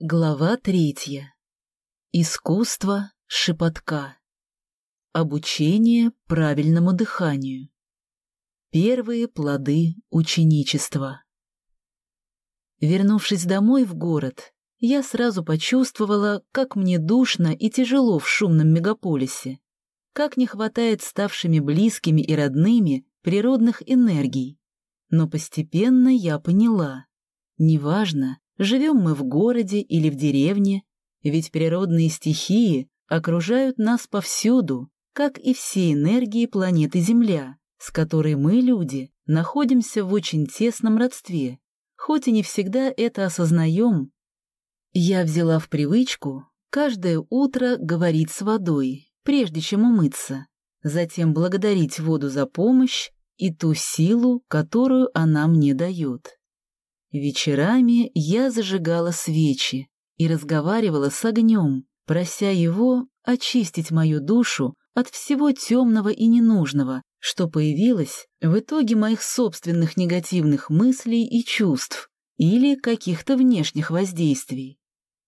Глава третья. Искусство шепотка. Обучение правильному дыханию. Первые плоды ученичества. Вернувшись домой в город, я сразу почувствовала, как мне душно и тяжело в шумном мегаполисе, как не хватает ставшими близкими и родными природных энергий. Но постепенно я поняла, неважно, Живем мы в городе или в деревне, ведь природные стихии окружают нас повсюду, как и все энергии планеты Земля, с которой мы, люди, находимся в очень тесном родстве, хоть и не всегда это осознаем. Я взяла в привычку каждое утро говорить с водой, прежде чем умыться, затем благодарить воду за помощь и ту силу, которую она мне дает. Вечерами я зажигала свечи и разговаривала с огнем, прося его очистить мою душу от всего темного и ненужного, что появилось в итоге моих собственных негативных мыслей и чувств или каких-то внешних воздействий.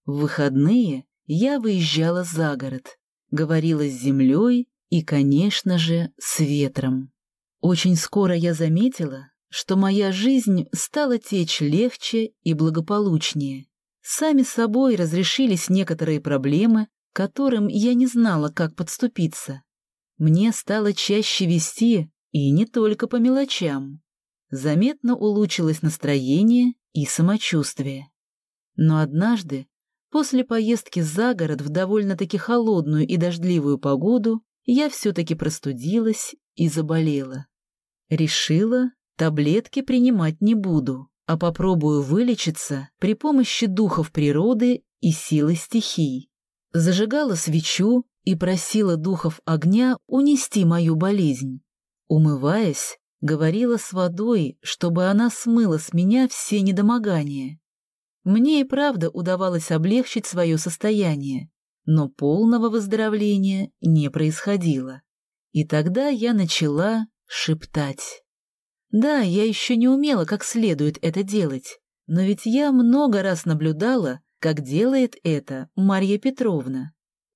В выходные я выезжала за город, говорила с землей и, конечно же, с ветром. Очень скоро я заметила, что моя жизнь стала течь легче и благополучнее. Сами собой разрешились некоторые проблемы, которым я не знала, как подступиться. Мне стало чаще вести, и не только по мелочам. Заметно улучшилось настроение и самочувствие. Но однажды, после поездки за город в довольно-таки холодную и дождливую погоду, я все-таки простудилась и заболела. Решила, Таблетки принимать не буду, а попробую вылечиться при помощи духов природы и силы стихий. Зажигала свечу и просила духов огня унести мою болезнь. Умываясь, говорила с водой, чтобы она смыла с меня все недомогания. Мне и правда удавалось облегчить свое состояние, но полного выздоровления не происходило. И тогда я начала шептать. Да, я еще не умела как следует это делать, но ведь я много раз наблюдала, как делает это Марья Петровна.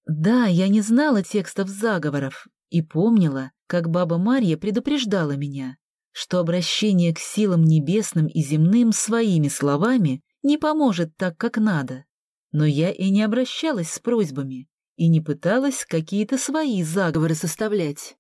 Да, я не знала текстов заговоров и помнила, как баба Марья предупреждала меня, что обращение к силам небесным и земным своими словами не поможет так, как надо. Но я и не обращалась с просьбами, и не пыталась какие-то свои заговоры составлять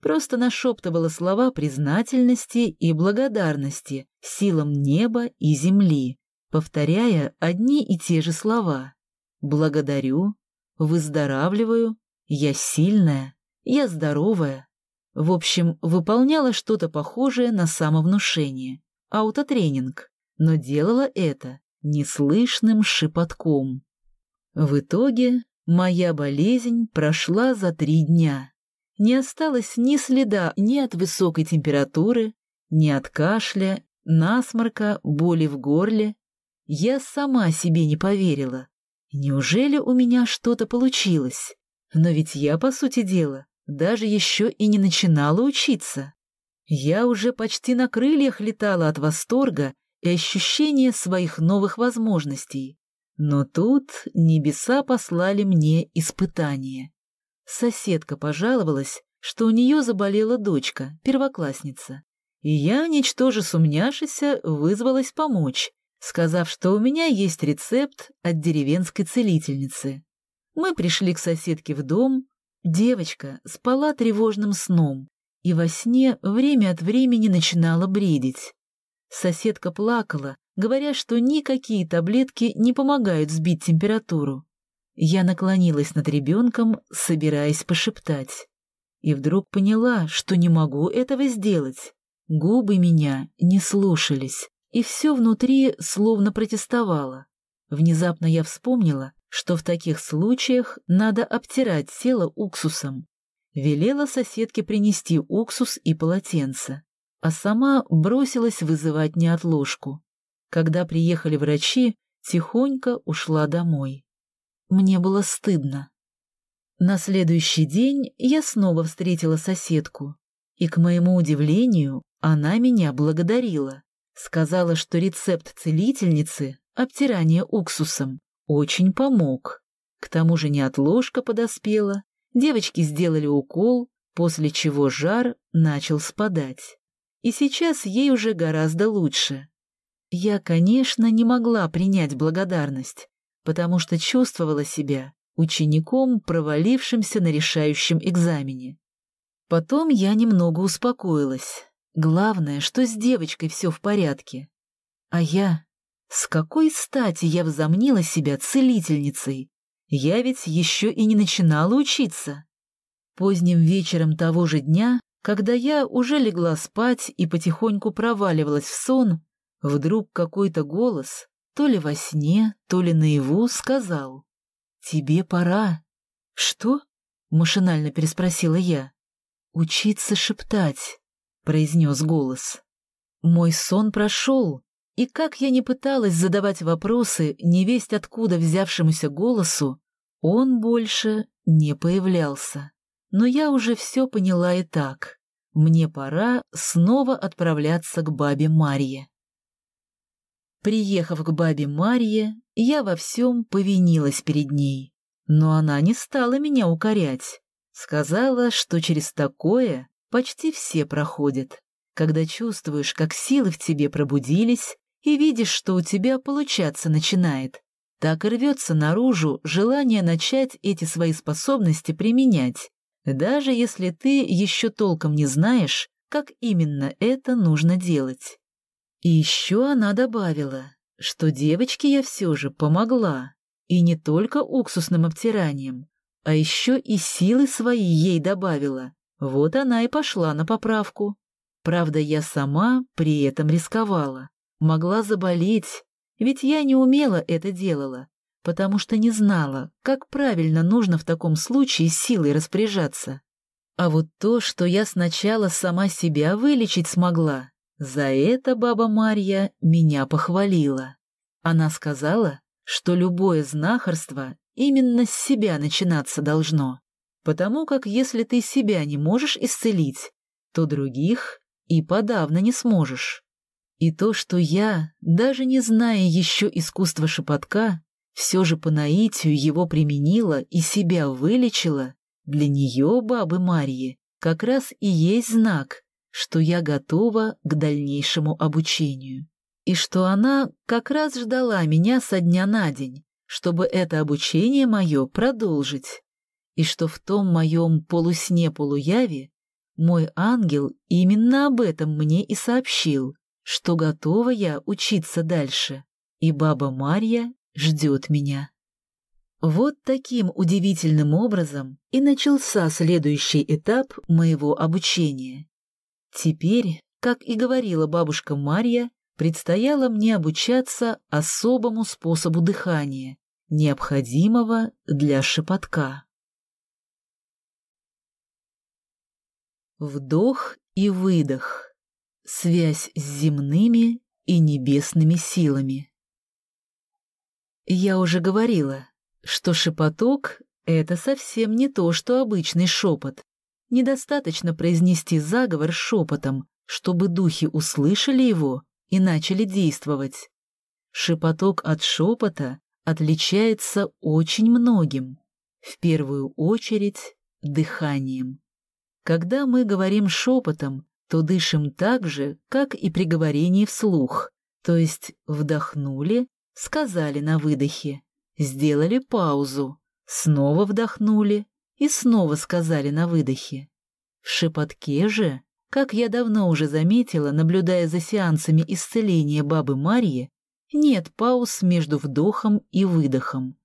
просто нашептывала слова признательности и благодарности силам неба и земли, повторяя одни и те же слова. «Благодарю», «Выздоравливаю», «Я сильная», «Я здоровая». В общем, выполняла что-то похожее на самовнушение, аутотренинг, но делала это неслышным шепотком. В итоге моя болезнь прошла за три дня не осталось ни следа ни от высокой температуры, ни от кашля, насморка, боли в горле. Я сама себе не поверила. Неужели у меня что-то получилось? Но ведь я, по сути дела, даже еще и не начинала учиться. Я уже почти на крыльях летала от восторга и ощущения своих новых возможностей. Но тут небеса послали мне испытание. Соседка пожаловалась, что у нее заболела дочка, первоклассница. И я, ничтоже сумняшися, вызвалась помочь, сказав, что у меня есть рецепт от деревенской целительницы. Мы пришли к соседке в дом. Девочка спала тревожным сном и во сне время от времени начинала бредить. Соседка плакала, говоря, что никакие таблетки не помогают сбить температуру. Я наклонилась над ребенком, собираясь пошептать. И вдруг поняла, что не могу этого сделать. Губы меня не слушались, и все внутри словно протестовало. Внезапно я вспомнила, что в таких случаях надо обтирать тело уксусом. Велела соседке принести уксус и полотенце, а сама бросилась вызывать неотложку. Когда приехали врачи, тихонько ушла домой. Мне было стыдно. На следующий день я снова встретила соседку, и, к моему удивлению, она меня благодарила. Сказала, что рецепт целительницы — обтирание уксусом. очень помог. К тому же неотложка подоспела, девочки сделали укол, после чего жар начал спадать. И сейчас ей уже гораздо лучше. Я, конечно, не могла принять благодарность, потому что чувствовала себя учеником, провалившимся на решающем экзамене. Потом я немного успокоилась. Главное, что с девочкой все в порядке. А я... С какой стати я взомнила себя целительницей? Я ведь еще и не начинала учиться. Поздним вечером того же дня, когда я уже легла спать и потихоньку проваливалась в сон, вдруг какой-то голос, то ли во сне, то ли наяву, сказал «Тебе пора». «Что?» — машинально переспросила я. «Учиться шептать», — произнес голос. Мой сон прошел, и как я не пыталась задавать вопросы невесть откуда взявшемуся голосу, он больше не появлялся. Но я уже все поняла и так. Мне пора снова отправляться к бабе Марье. Приехав к бабе Марье, я во всем повинилась перед ней. Но она не стала меня укорять. Сказала, что через такое почти все проходят, когда чувствуешь, как силы в тебе пробудились, и видишь, что у тебя получаться начинает. Так и рвется наружу желание начать эти свои способности применять, даже если ты еще толком не знаешь, как именно это нужно делать. И еще она добавила, что девочке я все же помогла, и не только уксусным обтиранием, а еще и силы свои ей добавила. Вот она и пошла на поправку. Правда, я сама при этом рисковала. Могла заболеть, ведь я не умела это делала, потому что не знала, как правильно нужно в таком случае силой распоряжаться. А вот то, что я сначала сама себя вылечить смогла, за это баба Марья меня похвалила. Она сказала, что любое знахарство именно с себя начинаться должно, потому как если ты себя не можешь исцелить, то других и подавно не сможешь. И то, что я, даже не зная еще искусства шепотка, все же по наитию его применила и себя вылечила, для нее, бабы Марьи, как раз и есть знак, что я готова к дальнейшему обучению. И что она как раз ждала меня со дня на день, чтобы это обучение мое продолжить. И что в том моем полусне-полуяве мой ангел именно об этом мне и сообщил, что готова я учиться дальше, и баба Марья ждет меня. Вот таким удивительным образом и начался следующий этап моего обучения. Теперь, как и говорила бабушка Марья, предстояло мне обучаться особому способу дыхания, необходимого для шепотка. Вдох и выдох. Связь с земными и небесными силами. Я уже говорила, что шепоток — это совсем не то, что обычный шепот. Недостаточно произнести заговор шепотом, чтобы духи услышали его и начали действовать. Шепоток от шепота отличается очень многим. В первую очередь дыханием. Когда мы говорим шепотом, то дышим так же, как и при говорении вслух, то есть вдохнули, сказали на выдохе, сделали паузу, снова вдохнули и снова сказали на выдохе. В шепотке же, как я давно уже заметила, наблюдая за сеансами исцеления бабы Марьи, нет пауз между вдохом и выдохом.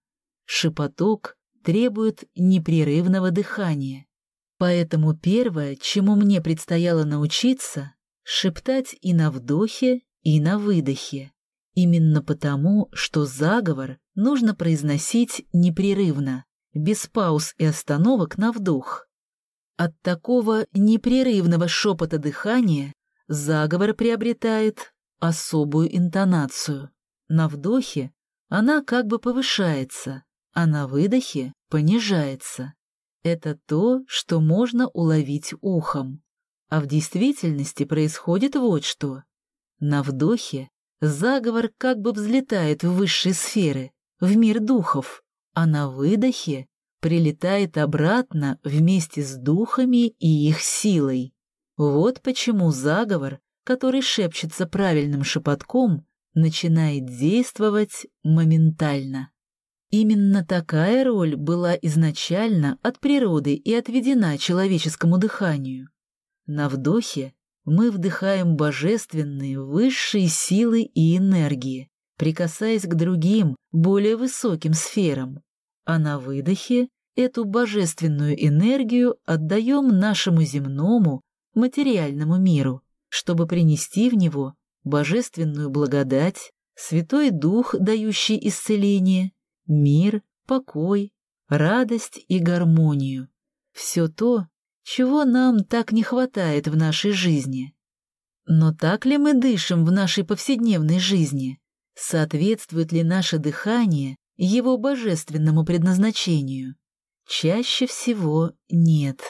Шепоток требует непрерывного дыхания. Поэтому первое, чему мне предстояло научиться, шептать и на вдохе, и на выдохе. Именно потому, что заговор нужно произносить непрерывно, без пауз и остановок на вдох. От такого непрерывного шепота дыхания заговор приобретает особую интонацию. На вдохе она как бы повышается, а на выдохе понижается. Это то, что можно уловить ухом. А в действительности происходит вот что. На вдохе Заговор как бы взлетает в высшие сферы, в мир духов, а на выдохе прилетает обратно вместе с духами и их силой. Вот почему заговор, который шепчется правильным шепотком, начинает действовать моментально. Именно такая роль была изначально от природы и отведена человеческому дыханию. На вдохе мы вдыхаем божественные высшие силы и энергии, прикасаясь к другим, более высоким сферам, а на выдохе эту божественную энергию отдаем нашему земному, материальному миру, чтобы принести в него божественную благодать, Святой Дух, дающий исцеление, мир, покой, радость и гармонию. Все то, чего нам так не хватает в нашей жизни. Но так ли мы дышим в нашей повседневной жизни? Соответствует ли наше дыхание его божественному предназначению? Чаще всего нет.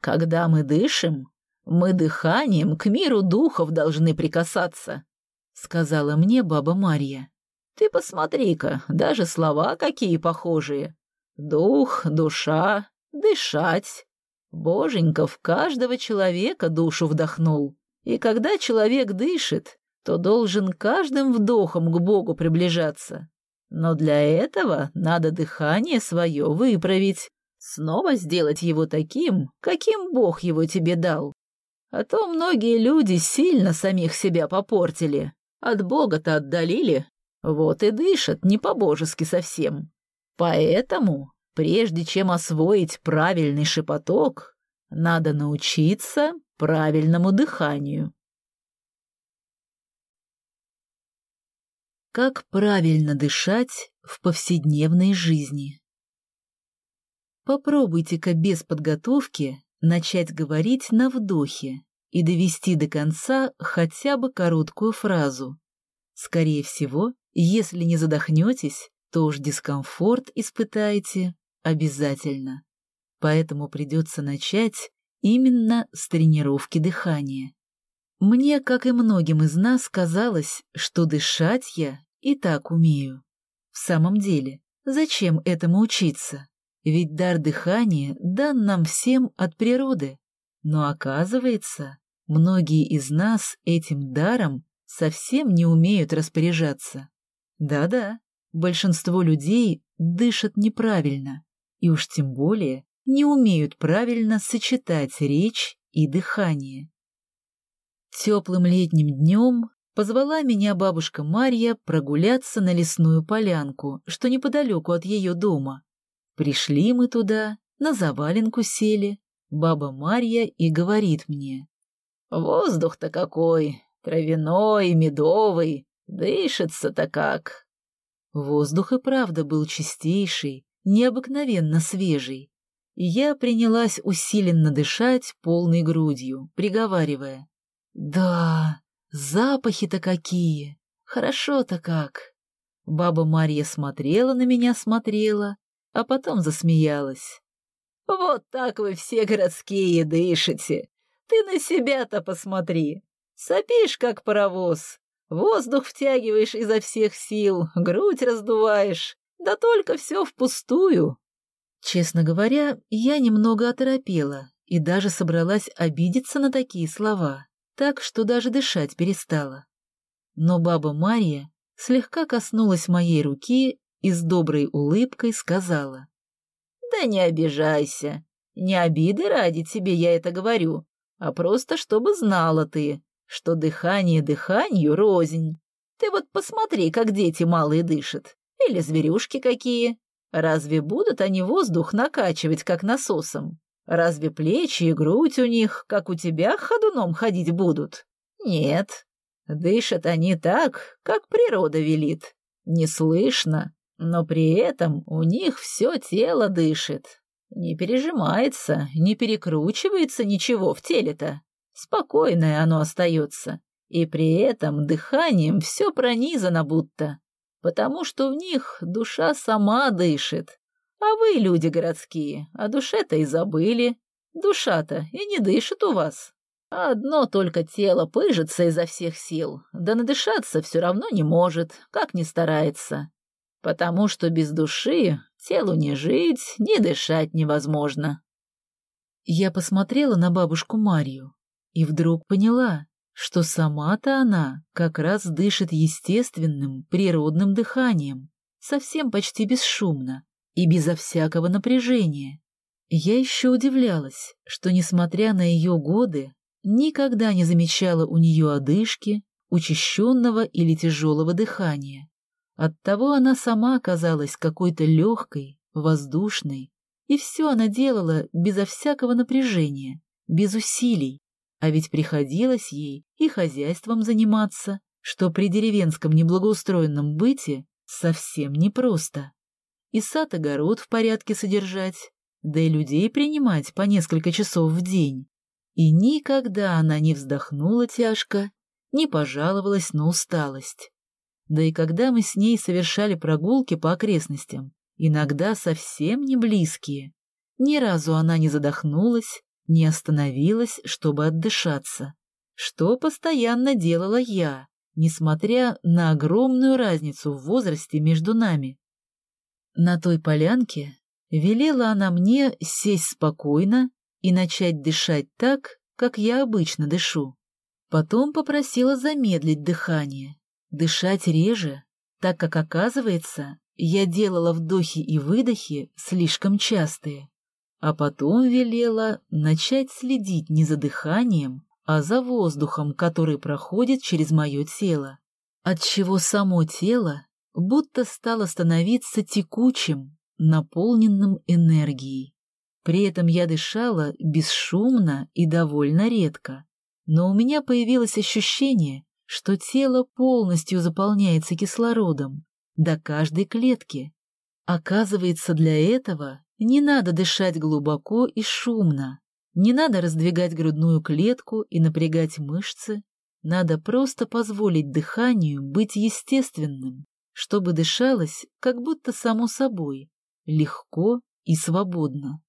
Когда мы дышим, мы дыханием к миру духов должны прикасаться, сказала мне баба Марья. Ты посмотри-ка, даже слова какие похожие. Дух, душа, дышать. Боженька в каждого человека душу вдохнул. И когда человек дышит, то должен каждым вдохом к Богу приближаться. Но для этого надо дыхание свое выправить, снова сделать его таким, каким Бог его тебе дал. А то многие люди сильно самих себя попортили, от Бога-то отдалили, вот и дышат не по-божески совсем. Поэтому Прежде чем освоить правильный шепоток, надо научиться правильному дыханию. Как правильно дышать в повседневной жизни? Попробуйте-ка без подготовки начать говорить на вдохе и довести до конца хотя бы короткую фразу. Скорее всего, если не задохнетесь, то уж дискомфорт испытаете обязательно. Поэтому придется начать именно с тренировки дыхания. Мне, как и многим из нас, казалось, что дышать я и так умею. В самом деле, зачем этому учиться? Ведь дар дыхания дан нам всем от природы. Но оказывается, многие из нас этим даром совсем не умеют распоряжаться. Да-да, большинство людей дышат неправильно и уж тем более не умеют правильно сочетать речь и дыхание. Теплым летним днем позвала меня бабушка Марья прогуляться на лесную полянку, что неподалеку от ее дома. Пришли мы туда, на заваленку сели, баба Марья и говорит мне. «Воздух-то какой, травяной, медовый, дышится-то как!» Воздух и правда был чистейший, необыкновенно свежий. Я принялась усиленно дышать полной грудью, приговаривая. «Да, запахи-то какие! Хорошо-то как!» Баба Марья смотрела на меня, смотрела, а потом засмеялась. «Вот так вы все городские дышите! Ты на себя-то посмотри! Сопишь, как паровоз, воздух втягиваешь изо всех сил, грудь раздуваешь, да только все впустую. Честно говоря, я немного оторопела и даже собралась обидеться на такие слова, так что даже дышать перестала. Но баба Мария слегка коснулась моей руки и с доброй улыбкой сказала. «Да не обижайся. Не обиды ради тебе я это говорю, а просто чтобы знала ты, что дыхание дыханию рознь. Ты вот посмотри, как дети малые дышат. Или зверюшки какие. Разве будут они воздух накачивать, как насосом? Разве плечи и грудь у них, как у тебя, ходуном ходить будут? Нет. Дышат они так, как природа велит. Не слышно, но при этом у них все тело дышит. Не пережимается, не перекручивается ничего в теле-то. Спокойное оно остается. И при этом дыханием все пронизано будто потому что в них душа сама дышит. А вы, люди городские, о душе-то и забыли. Душа-то и не дышит у вас. Одно только тело пыжится изо всех сил, да надышаться все равно не может, как ни старается. потому что без души телу не жить, ни дышать невозможно. Я посмотрела на бабушку Марию и вдруг поняла, что сама-то она как раз дышит естественным, природным дыханием, совсем почти бесшумно и безо всякого напряжения. Я еще удивлялась, что, несмотря на ее годы, никогда не замечала у нее одышки, учащенного или тяжелого дыхания. Оттого она сама оказалась какой-то легкой, воздушной, и все она делала безо всякого напряжения, без усилий, а ведь приходилось ей и хозяйством заниматься, что при деревенском неблагоустроенном быте совсем непросто. И сад-огород в порядке содержать, да и людей принимать по несколько часов в день. И никогда она не вздохнула тяжко, не пожаловалась на усталость. Да и когда мы с ней совершали прогулки по окрестностям, иногда совсем не близкие, ни разу она не задохнулась, не остановилась, чтобы отдышаться, что постоянно делала я, несмотря на огромную разницу в возрасте между нами. На той полянке велела она мне сесть спокойно и начать дышать так, как я обычно дышу. Потом попросила замедлить дыхание, дышать реже, так как, оказывается, я делала вдохи и выдохи слишком частые. А потом велела начать следить не за дыханием, а за воздухом, который проходит через мое тело, отчего само тело будто стало становиться текучим, наполненным энергией. При этом я дышала бесшумно и довольно редко, но у меня появилось ощущение, что тело полностью заполняется кислородом до каждой клетки. Оказывается, для этого не надо дышать глубоко и шумно, не надо раздвигать грудную клетку и напрягать мышцы, надо просто позволить дыханию быть естественным, чтобы дышалось как будто само собой, легко и свободно.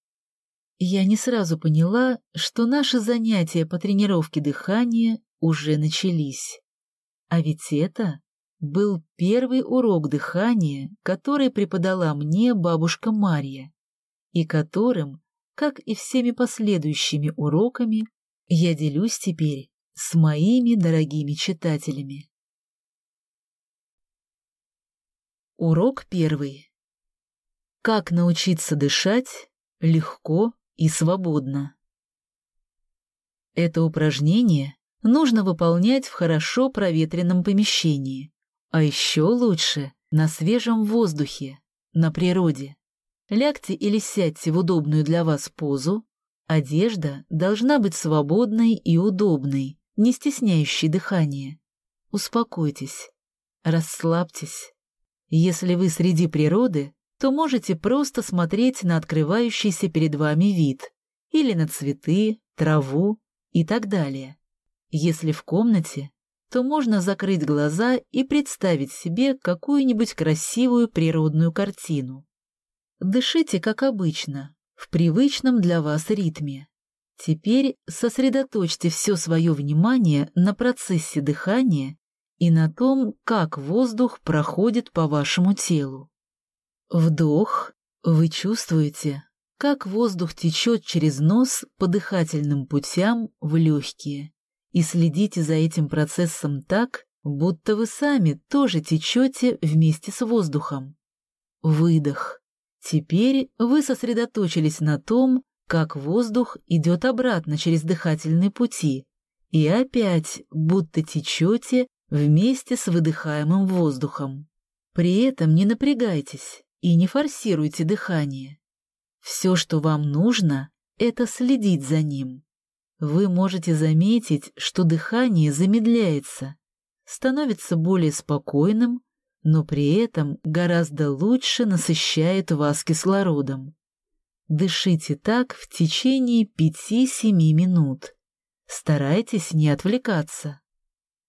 Я не сразу поняла, что наши занятия по тренировке дыхания уже начались. А ведь это был первый урок дыхания, который преподала мне бабушка Марья, и которым, как и всеми последующими уроками, я делюсь теперь с моими дорогими читателями. Урок первый. Как научиться дышать легко и свободно. Это упражнение нужно выполнять в хорошо проветренном помещении, а еще лучше на свежем воздухе, на природе. Лягте или сядьте в удобную для вас позу. Одежда должна быть свободной и удобной, не стесняющей дыхание. Успокойтесь, расслабьтесь. Если вы среди природы, то можете просто смотреть на открывающийся перед вами вид или на цветы, траву и так далее. Если в комнате, то можно закрыть глаза и представить себе какую-нибудь красивую природную картину. Дышите, как обычно, в привычном для вас ритме. Теперь сосредоточьте все свое внимание на процессе дыхания и на том, как воздух проходит по вашему телу. Вдох. Вы чувствуете, как воздух течет через нос по дыхательным путям в легкие. И следите за этим процессом так, будто вы сами тоже течете вместе с воздухом. Выдох. Теперь вы сосредоточились на том, как воздух идет обратно через дыхательные пути, и опять будто течете вместе с выдыхаемым воздухом. При этом не напрягайтесь, и не форсируйте дыхание. Все, что вам нужно, это следить за ним. Вы можете заметить, что дыхание замедляется, становится более спокойным, но при этом гораздо лучше насыщает вас кислородом. Дышите так в течение 5-7 минут. Старайтесь не отвлекаться.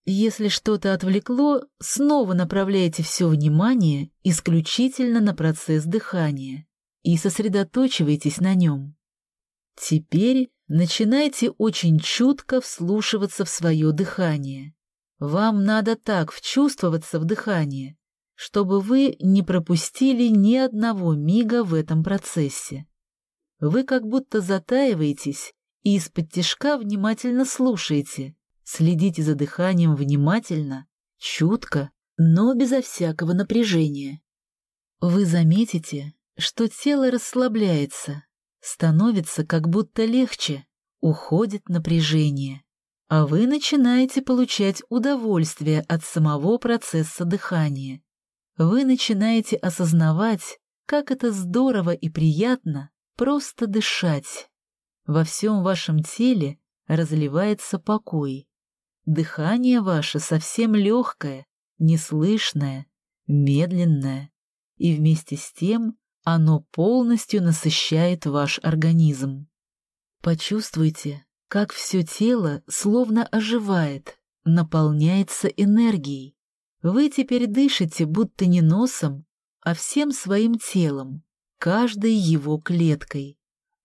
Если что-то отвлекло, снова направляйте все внимание исключительно на процесс дыхания и сосредоточивайтесь на нем. Теперь начинайте очень чутко вслушиваться в свое дыхание. Вам надо так вчувствоваться в дыхание, чтобы вы не пропустили ни одного мига в этом процессе. Вы как будто затаиваетесь и из-под тишка внимательно слушаете, следите за дыханием внимательно, чутко, но безо всякого напряжения. Вы заметите, что тело расслабляется, становится как будто легче, уходит напряжение, а вы начинаете получать удовольствие от самого процесса дыхания. Вы начинаете осознавать, как это здорово и приятно просто дышать. Во всем вашем теле разливается покой. Дыхание ваше совсем легкое, неслышное, медленное, и вместе с тем оно полностью насыщает ваш организм. Почувствуйте, как все тело словно оживает, наполняется энергией. Вы теперь дышите будто не носом, а всем своим телом, каждой его клеткой.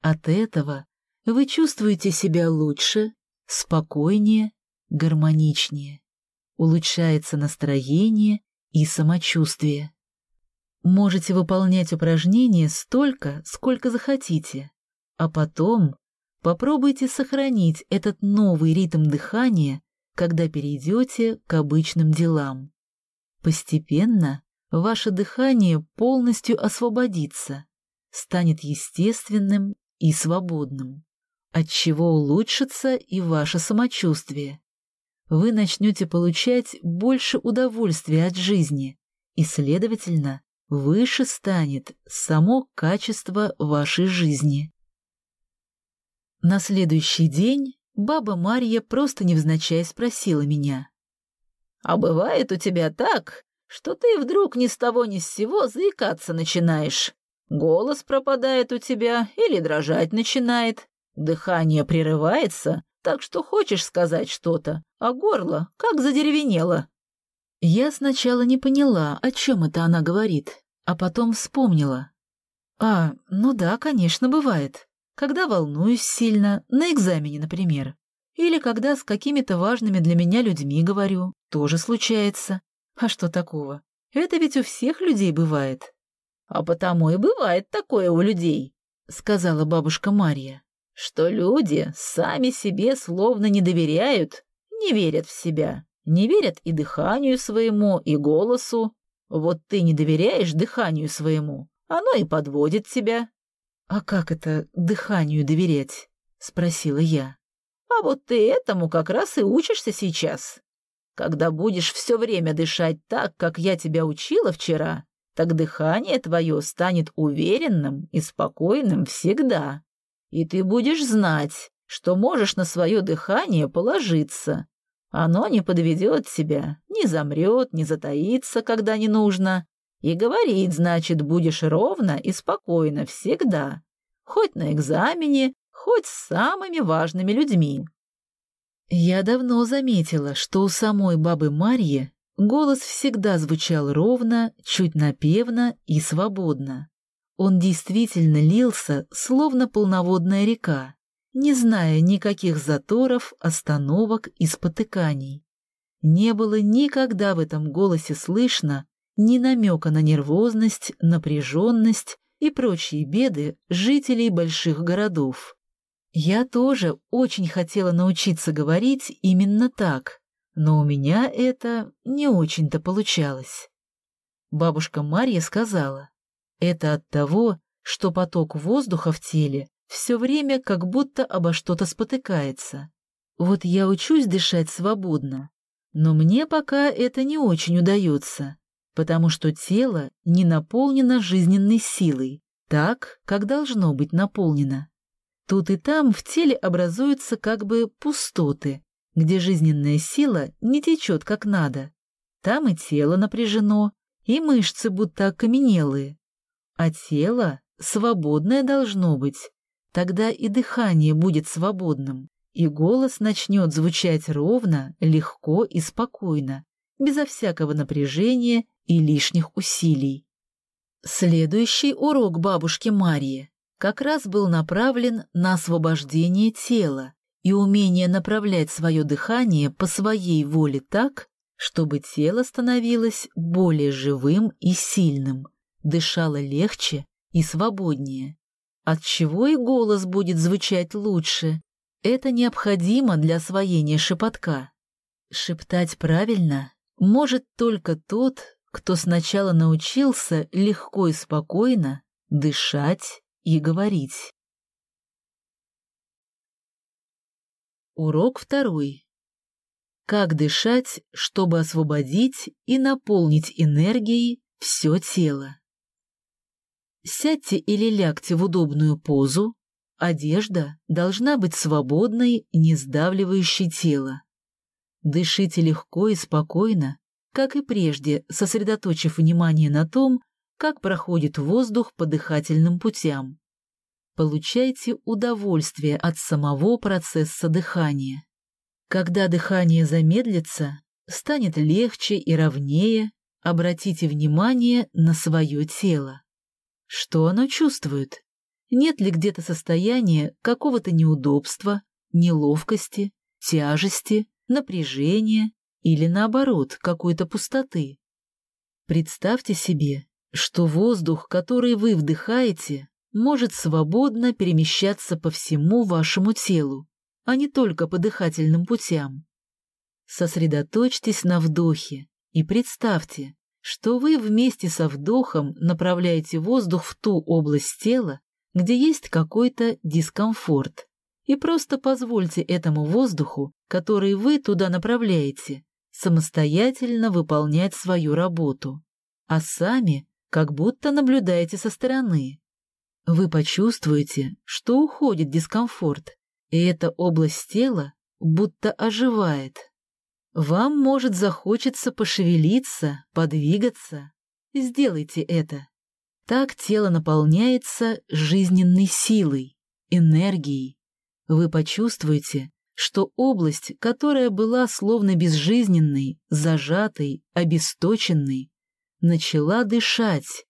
От этого вы чувствуете себя лучше, спокойнее, гармоничнее. Улучшается настроение и самочувствие. Можете выполнять упражнения столько, сколько захотите, а потом Попробуйте сохранить этот новый ритм дыхания, когда перейдете к обычным делам. Постепенно ваше дыхание полностью освободится, станет естественным и свободным, отчего улучшится и ваше самочувствие. Вы начнете получать больше удовольствия от жизни, и, следовательно, выше станет само качество вашей жизни. На следующий день баба Марья просто невзначай спросила меня. «А бывает у тебя так, что ты вдруг ни с того ни с сего заикаться начинаешь? Голос пропадает у тебя или дрожать начинает, дыхание прерывается, так что хочешь сказать что-то, а горло как задеревенело». Я сначала не поняла, о чем это она говорит, а потом вспомнила. «А, ну да, конечно, бывает когда волнуюсь сильно, на экзамене, например, или когда с какими-то важными для меня людьми говорю, тоже случается. А что такого? Это ведь у всех людей бывает. А потому и бывает такое у людей, сказала бабушка Марья, что люди сами себе словно не доверяют, не верят в себя, не верят и дыханию своему, и голосу. Вот ты не доверяешь дыханию своему, оно и подводит тебя. «А как это дыханию доверять?» — спросила я. «А вот ты этому как раз и учишься сейчас. Когда будешь все время дышать так, как я тебя учила вчера, так дыхание твое станет уверенным и спокойным всегда. И ты будешь знать, что можешь на свое дыхание положиться. Оно не подведет тебя, не замрет, не затаится, когда не нужно, и говорить, значит, будешь ровно и спокойно всегда, хоть на экзамене, хоть с самыми важными людьми. Я давно заметила, что у самой бабы Марьи голос всегда звучал ровно, чуть напевно и свободно. Он действительно лился, словно полноводная река, не зная никаких заторов, остановок и спотыканий. Не было никогда в этом голосе слышно ни намека на нервозность, напряженность и прочие беды жителей больших городов. Я тоже очень хотела научиться говорить именно так, но у меня это не очень-то получалось. Бабушка Марья сказала, это от того, что поток воздуха в теле все время как будто обо что-то спотыкается. Вот я учусь дышать свободно, но мне пока это не очень удается потому что тело не наполнено жизненной силой, так, как должно быть наполнено. Тут и там в теле образуются как бы пустоты, где жизненная сила не течет как надо. Там и тело напряжено, и мышцы будто окаменелые. А тело свободное должно быть, тогда и дыхание будет свободным, и голос начнет звучать ровно, легко и спокойно, безо всякого напряжения и лишних усилий. Следующий урок бабушки Марии как раз был направлен на освобождение тела и умение направлять свое дыхание по своей воле так, чтобы тело становилось более живым и сильным, дышало легче и свободнее. Отчего и голос будет звучать лучше. Это необходимо для освоения шепотка. Шептать правильно может только тот, кто сначала научился легко и спокойно дышать и говорить. Урок второй. Как дышать, чтобы освободить и наполнить энергией все тело. Сядьте или лягте в удобную позу. Одежда должна быть свободной, не сдавливающей тело. Дышите легко и спокойно, как и прежде, сосредоточив внимание на том, как проходит воздух по дыхательным путям. Получайте удовольствие от самого процесса дыхания. Когда дыхание замедлится, станет легче и ровнее, обратите внимание на свое тело. Что оно чувствует? Нет ли где-то состояния какого-то неудобства, неловкости, тяжести, напряжения или, наоборот, какой-то пустоты? Представьте себе, что воздух, который вы вдыхаете, может свободно перемещаться по всему вашему телу, а не только по дыхательным путям. Сосредоточьтесь на вдохе и представьте, что вы вместе со вдохом направляете воздух в ту область тела, где есть какой-то дискомфорт, и просто позвольте этому воздуху, который вы туда направляете, самостоятельно выполнять свою работу, а сами как будто наблюдаете со стороны. Вы почувствуете, что уходит дискомфорт, и эта область тела будто оживает. Вам может захочется пошевелиться, подвигаться. Сделайте это. Так тело наполняется жизненной силой, энергией. Вы почувствуете, что область, которая была словно безжизненной, зажатой, обесточенной, начала дышать.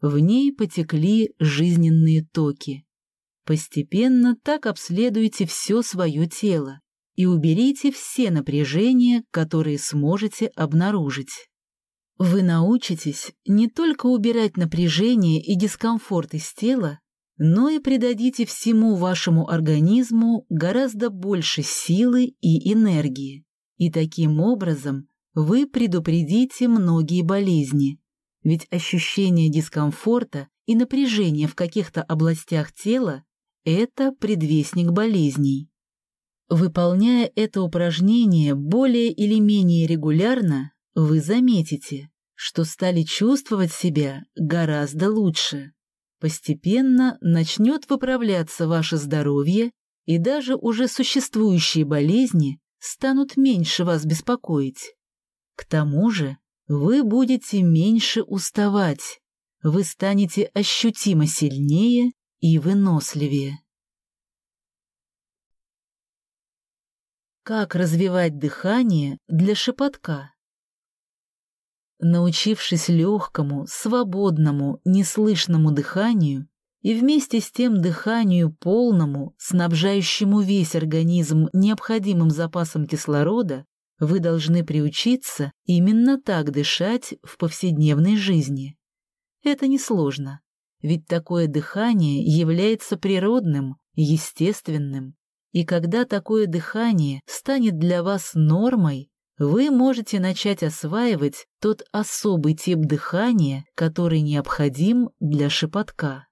В ней потекли жизненные токи. Постепенно так обследуйте все свое тело и уберите все напряжения, которые сможете обнаружить. Вы научитесь не только убирать напряжение и дискомфорт из тела, но и придадите всему вашему организму гораздо больше силы и энергии. И таким образом вы предупредите многие болезни. Ведь ощущение дискомфорта и напряжения в каких-то областях тела – это предвестник болезней. Выполняя это упражнение более или менее регулярно, вы заметите, что стали чувствовать себя гораздо лучше. Постепенно начнет выправляться ваше здоровье, и даже уже существующие болезни станут меньше вас беспокоить. К тому же вы будете меньше уставать, вы станете ощутимо сильнее и выносливее. Как развивать дыхание для шепотка? Научившись легкому, свободному, неслышному дыханию и вместе с тем дыханию полному, снабжающему весь организм необходимым запасом кислорода, вы должны приучиться именно так дышать в повседневной жизни. Это несложно, ведь такое дыхание является природным, естественным, и когда такое дыхание станет для вас нормой, вы можете начать осваивать тот особый тип дыхания, который необходим для шепотка.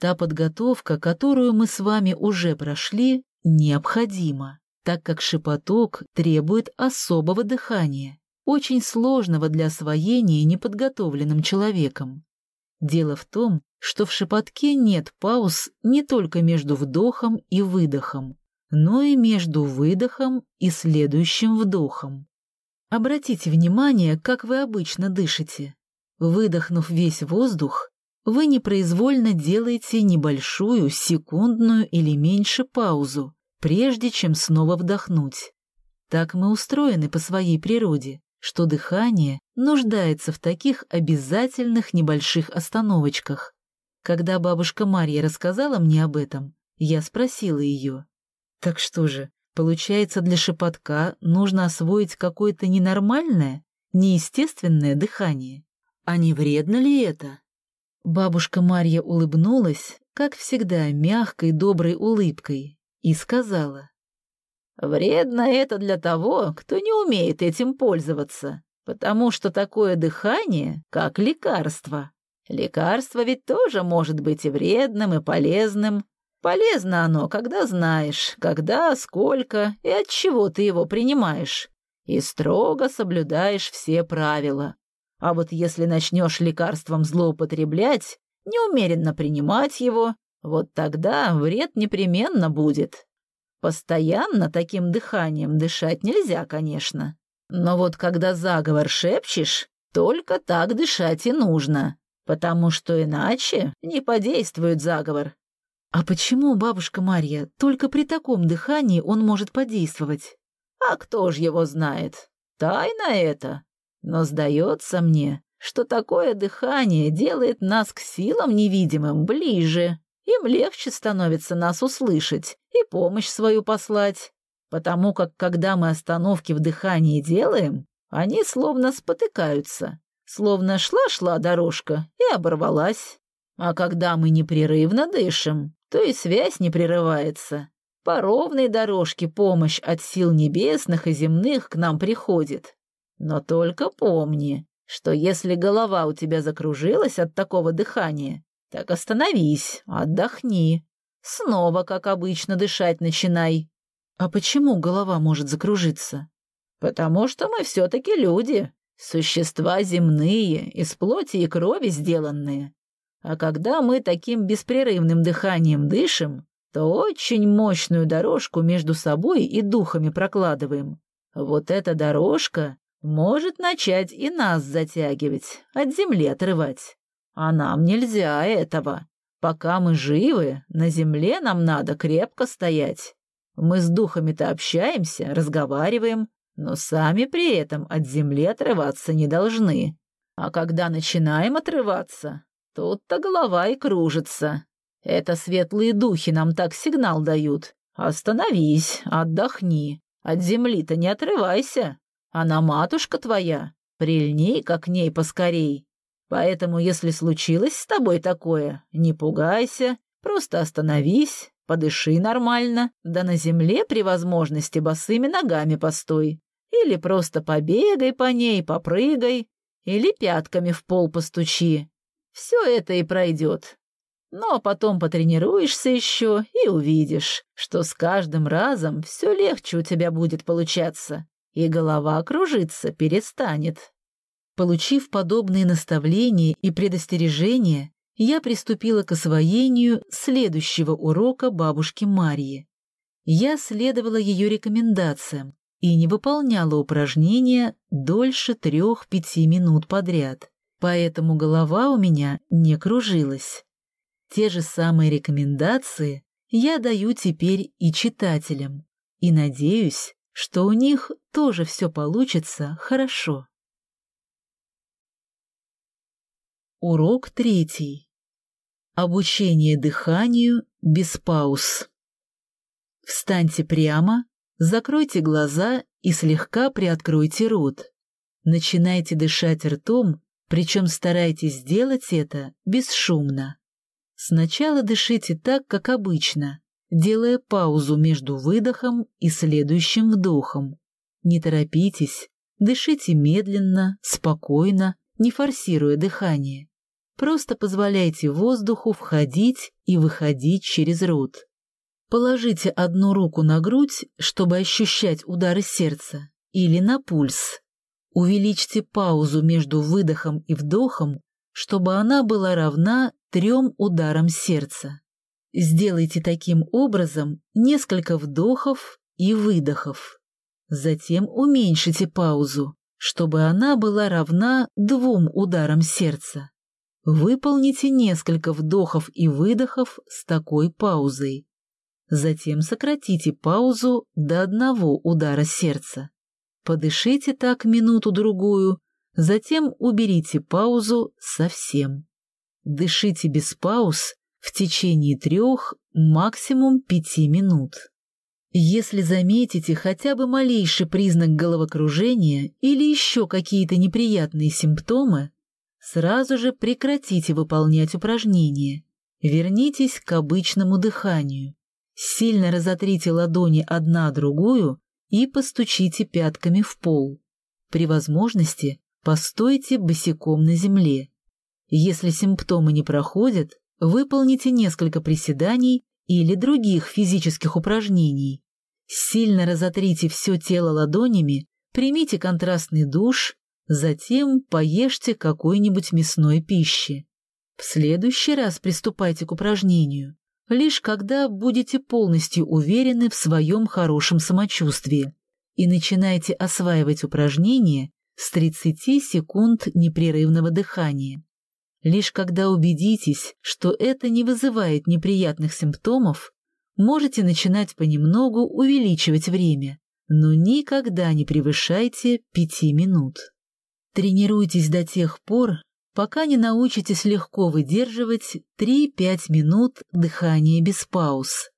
Та подготовка, которую мы с вами уже прошли, необходима, так как шепоток требует особого дыхания, очень сложного для освоения неподготовленным человеком. Дело в том, что в шепотке нет пауз не только между вдохом и выдохом, но и между выдохом и следующим вдохом. Обратите внимание, как вы обычно дышите. Выдохнув весь воздух, вы непроизвольно делаете небольшую секундную или меньше паузу, прежде чем снова вдохнуть. Так мы устроены по своей природе, что дыхание нуждается в таких обязательных небольших остановочках. Когда бабушка Марья рассказала мне об этом, я спросила ее, так что же, Получается, для шепотка нужно освоить какое-то ненормальное, неестественное дыхание. А не вредно ли это? Бабушка Марья улыбнулась, как всегда, мягкой, доброй улыбкой, и сказала. «Вредно это для того, кто не умеет этим пользоваться, потому что такое дыхание, как лекарство. Лекарство ведь тоже может быть и вредным, и полезным. Полезно оно, когда знаешь, когда, сколько и от чего ты его принимаешь, и строго соблюдаешь все правила. А вот если начнешь лекарством злоупотреблять, неумеренно принимать его, вот тогда вред непременно будет. Постоянно таким дыханием дышать нельзя, конечно. Но вот когда заговор шепчешь, только так дышать и нужно, потому что иначе не подействует заговор. А почему, бабушка Марья, только при таком дыхании он может подействовать? А кто ж его знает? Тайна это. Но сдается мне, что такое дыхание делает нас к силам невидимым ближе. Им легче становится нас услышать и помощь свою послать. Потому как, когда мы остановки в дыхании делаем, они словно спотыкаются, словно шла-шла дорожка и оборвалась. А когда мы непрерывно дышим, то и связь не прерывается. По ровной дорожке помощь от сил небесных и земных к нам приходит. Но только помни, что если голова у тебя закружилась от такого дыхания, так остановись, отдохни. Снова, как обычно, дышать начинай. А почему голова может закружиться? Потому что мы все-таки люди, существа земные, из плоти и крови сделанные. А когда мы таким беспрерывным дыханием дышим, то очень мощную дорожку между собой и духами прокладываем. Вот эта дорожка может начать и нас затягивать, от земли отрывать. А нам нельзя этого. Пока мы живы, на земле нам надо крепко стоять. Мы с духами-то общаемся, разговариваем, но сами при этом от земли отрываться не должны. А когда начинаем отрываться, Тут-то голова и кружится. Это светлые духи нам так сигнал дают. Остановись, отдохни. От земли-то не отрывайся. Она матушка твоя. Прильни как к ней поскорей. Поэтому, если случилось с тобой такое, не пугайся, просто остановись, подыши нормально, да на земле при возможности босыми ногами постой. Или просто побегай по ней, попрыгай, или пятками в пол постучи. Все это и пройдет. А потом потренируешься еще и увидишь, что с каждым разом все легче у тебя будет получаться, и голова кружиться перестанет. Получив подобные наставления и предостережения, я приступила к освоению следующего урока бабушки Марии. Я следовала ее рекомендациям и не выполняла упражнения дольше трех-пяти минут подряд поэтому голова у меня не кружилась. Те же самые рекомендации я даю теперь и читателям, и надеюсь, что у них тоже все получится хорошо. Урок третий. Обучение дыханию без пауз. Встаньте прямо, закройте глаза и слегка приоткройте рот. Начинайте дышать ртом причем старайтесь сделать это бесшумно. Сначала дышите так, как обычно, делая паузу между выдохом и следующим вдохом. Не торопитесь, дышите медленно, спокойно, не форсируя дыхание. Просто позволяйте воздуху входить и выходить через рот. Положите одну руку на грудь, чтобы ощущать удары сердца, или на пульс. Увеличьте паузу между выдохом и вдохом, чтобы она была равна трем ударам сердца. Сделайте таким образом несколько вдохов и выдохов. Затем уменьшите паузу, чтобы она была равна двум ударам сердца. Выполните несколько вдохов и выдохов с такой паузой. Затем сократите паузу до одного удара сердца. Подышите так минуту-другую, затем уберите паузу совсем. Дышите без пауз в течение трех, максимум пяти минут. Если заметите хотя бы малейший признак головокружения или еще какие-то неприятные симптомы, сразу же прекратите выполнять упражнения. Вернитесь к обычному дыханию. Сильно разотрите ладони одна другую и постучите пятками в пол. При возможности постойте босиком на земле. Если симптомы не проходят, выполните несколько приседаний или других физических упражнений. Сильно разотрите все тело ладонями, примите контрастный душ, затем поешьте какой-нибудь мясной пищи. В следующий раз приступайте к упражнению, лишь когда будете полностью уверены в своем хорошем самочувствии и начинайте осваивать упражнения с 30 секунд непрерывного дыхания. Лишь когда убедитесь, что это не вызывает неприятных симптомов, можете начинать понемногу увеличивать время, но никогда не превышайте 5 минут. Тренируйтесь до тех пор, пока не научитесь легко выдерживать 3-5 минут дыхания без пауз.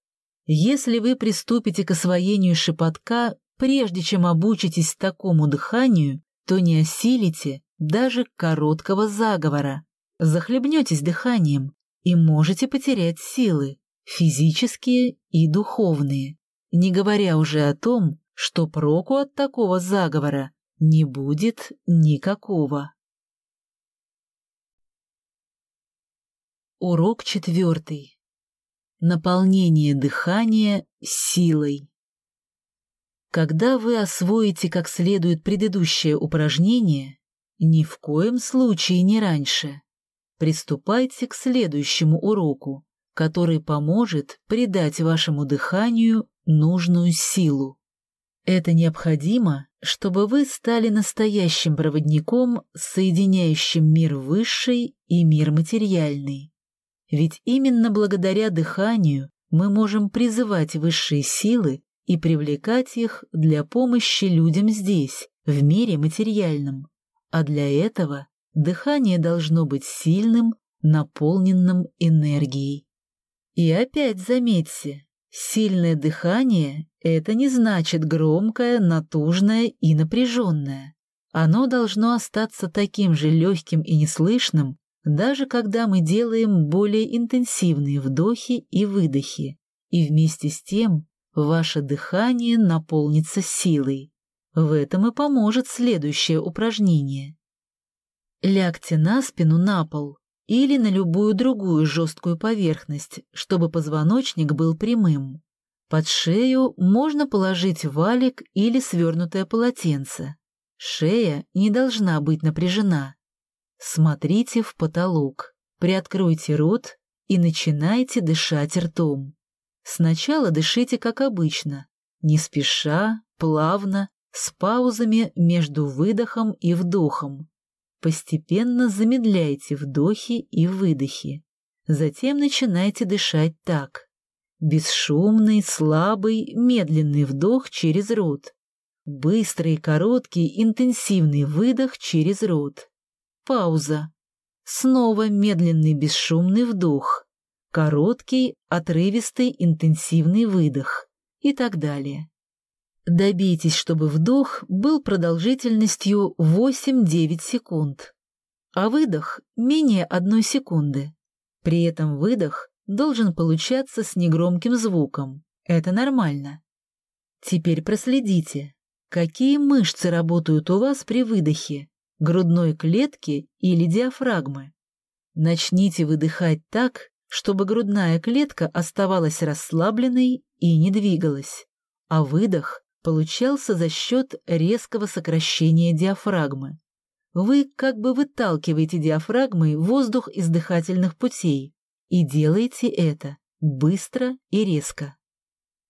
Если вы приступите к освоению шепотка, прежде чем обучитесь такому дыханию, то не осилите даже короткого заговора захлебнетесь дыханием и можете потерять силы, физические и духовные, не говоря уже о том, что проку от такого заговора не будет никакого. Урок четвертый. Наполнение дыхания силой. Когда вы освоите как следует предыдущее упражнение, ни в коем случае не раньше, приступайте к следующему уроку, который поможет придать вашему дыханию нужную силу. Это необходимо, чтобы вы стали настоящим проводником, соединяющим мир высший и мир материальный. Ведь именно благодаря дыханию мы можем призывать высшие силы и привлекать их для помощи людям здесь, в мире материальном. А для этого Дыхание должно быть сильным, наполненным энергией. И опять заметьте, сильное дыхание – это не значит громкое, натужное и напряженное. Оно должно остаться таким же легким и неслышным, даже когда мы делаем более интенсивные вдохи и выдохи, и вместе с тем ваше дыхание наполнится силой. В этом и поможет следующее упражнение. Лягте на спину на пол или на любую другую жесткую поверхность, чтобы позвоночник был прямым. Под шею можно положить валик или свернутое полотенце. Шея не должна быть напряжена. Смотрите в потолок, приоткройте рот и начинайте дышать ртом. Сначала дышите как обычно, не спеша, плавно, с паузами между выдохом и вдохом. Постепенно замедляйте вдохи и выдохи. Затем начинайте дышать так. Бесшумный, слабый, медленный вдох через рот. Быстрый, короткий, интенсивный выдох через рот. Пауза. Снова медленный, бесшумный вдох. Короткий, отрывистый, интенсивный выдох. И так далее. Добейтесь, чтобы вдох был продолжительностью 8-9 секунд, а выдох – менее одной секунды. При этом выдох должен получаться с негромким звуком. Это нормально. Теперь проследите, какие мышцы работают у вас при выдохе – грудной клетки или диафрагмы. Начните выдыхать так, чтобы грудная клетка оставалась расслабленной и не двигалась, а выдох получался за счет резкого сокращения диафрагмы. Вы как бы выталкиваете диафрагмой воздух из дыхательных путей и делаете это быстро и резко.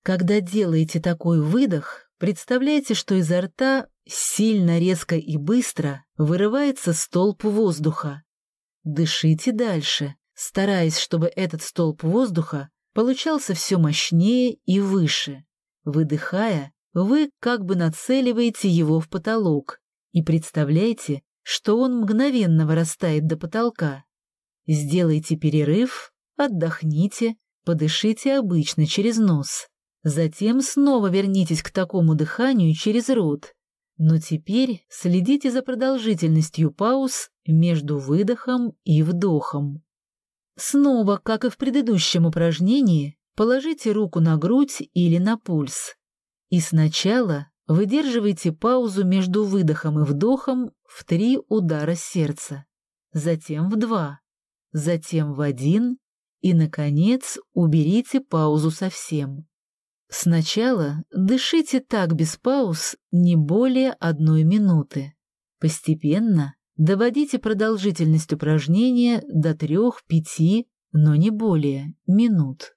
Когда делаете такой выдох, представляете, что изо рта сильно, резко и быстро вырывается столб воздуха. Дышите дальше, стараясь, чтобы этот столб воздуха получался все мощнее и выше. Выдыхая, вы как бы нацеливаете его в потолок и представляете, что он мгновенно вырастает до потолка. Сделайте перерыв, отдохните, подышите обычно через нос. Затем снова вернитесь к такому дыханию через рот. Но теперь следите за продолжительностью пауз между выдохом и вдохом. Снова, как и в предыдущем упражнении, положите руку на грудь или на пульс. И сначала выдерживайте паузу между выдохом и вдохом в три удара сердца, затем в два, затем в один и, наконец, уберите паузу совсем. Сначала дышите так без пауз не более одной минуты. Постепенно доводите продолжительность упражнения до трех-пяти, но не более, минут.